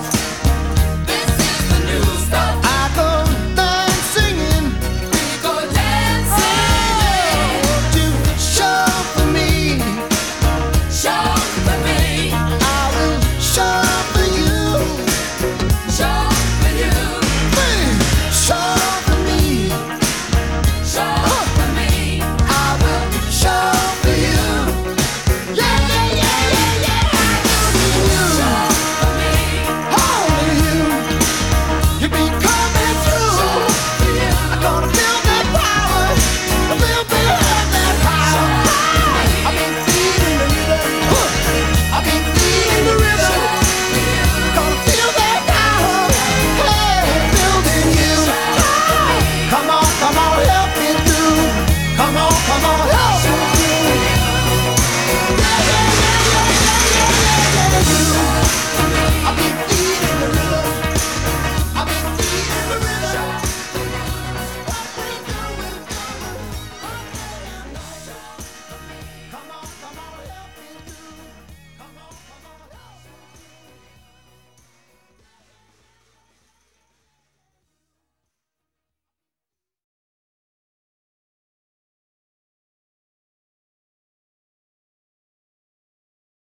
love.